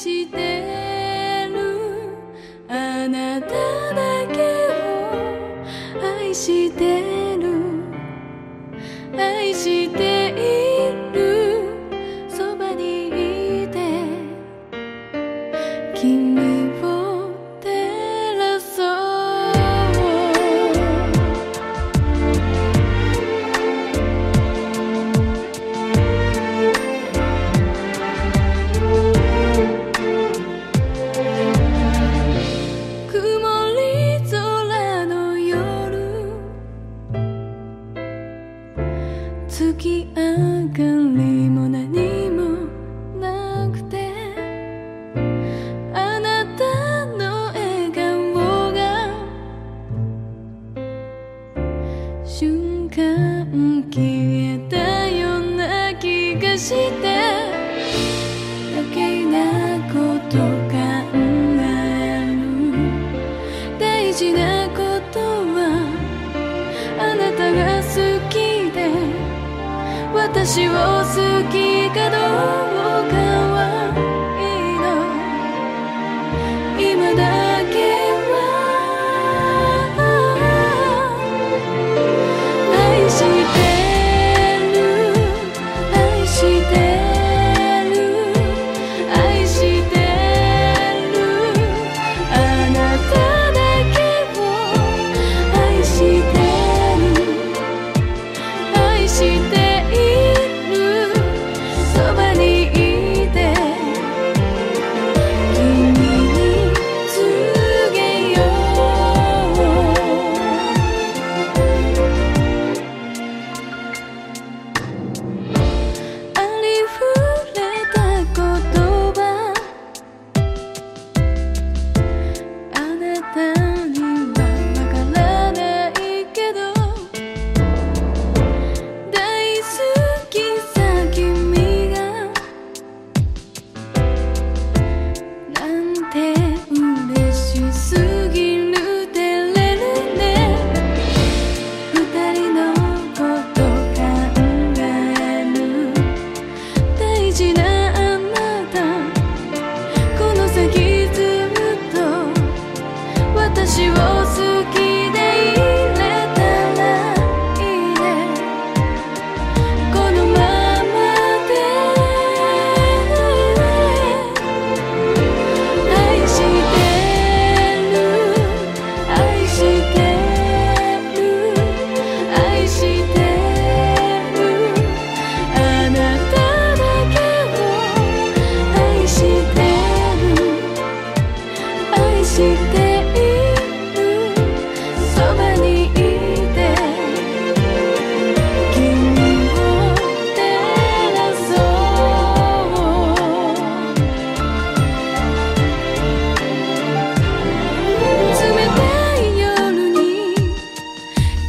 してる。あなただけを愛してる。愛してる。月明かりも何もなくてあなたの笑顔が瞬間消えたような気がして。私を好きかどうか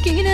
Kina